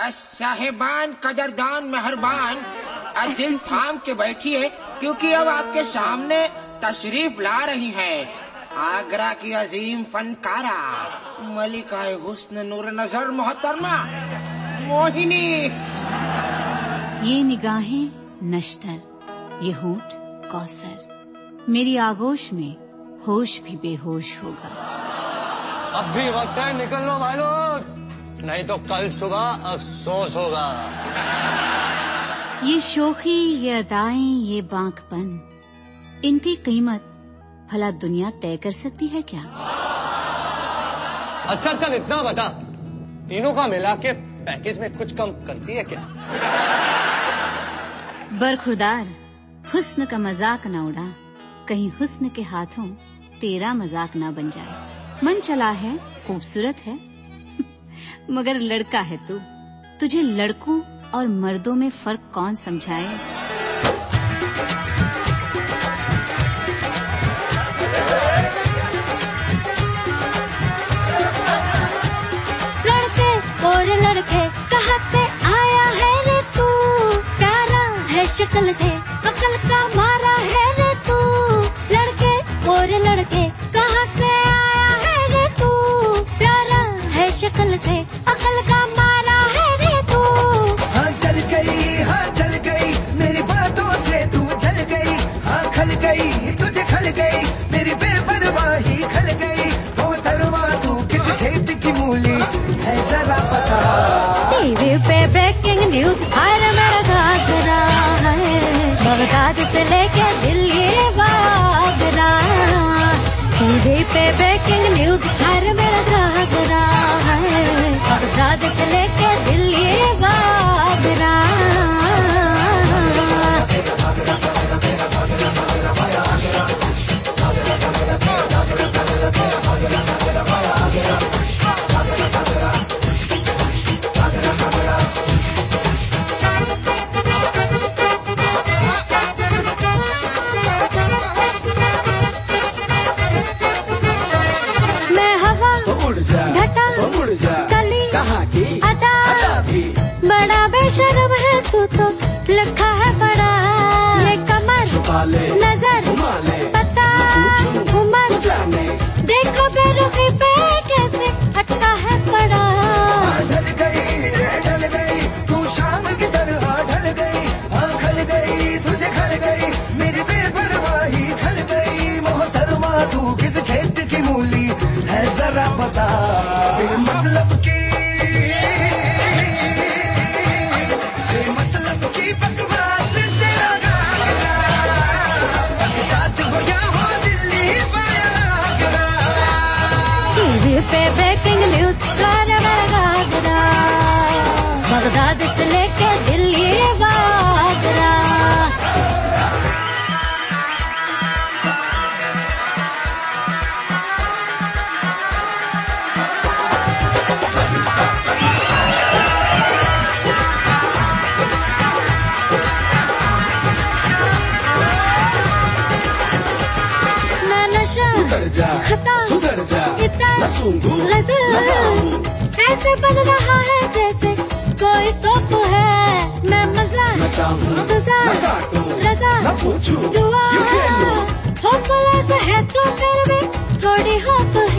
साहेबान कदरदान मेहरबान। दिल थाम के बैठिए क्योंकि अब आपके सामने तशरीफ़ ला रही है। आगरा की अजीम फनकारा मलिका हुस्न नूर नज़र मोहतरमा मोहिनी। ये निगाहें नश्तर ये होठ कौसर। मेरी आगोश में होश भी बेहोश होगा। अब भी वक्त है निकल लो भाई लोग। नहीं तो कल सुबह अफसोस होगा। ये शोखी ये अदाएँ ये बांकपन इनकी कीमत भला दुनिया तय कर सकती है क्या? अच्छा चल इतना बता तीनों का मिला के पैकेज में कुछ कम करती है क्या? बरखुरदार हुस्न का मज़ाक न उड़ा कहीं हुस्न के हाथों तेरा मज़ाक ना बन जाए। मन चला है खूबसूरत है मगर लड़का है तू। तुझे लड़कों और मर्दों में फ़र्क कौन समझाए? लड़के और लड़के कहाँ से आया है रे तू? प्यारा है शक्ल से। न्यूज़ हर मेरा घाघरा है बगदाद से लेके दिल्ली बागरा टीवी पे ब्रेकिंग न्यूज़ हर मेरा घाघरा है बगदाद से लेके दिल्ली बागरा तू तो लिखा है बड़ा ये कमर नज़र पता उमर। देखो बेरुखी पे पे ब्रेकिंग न्यूज़ बगदाद से लेके दिल्ली जा खता सुधर जा ऐसे बन रहा है जैसे कोई तोप है। मैं मज़ा मज़ा रजा जुआ। खेलूं है तो फिर भी थोड़ी होप है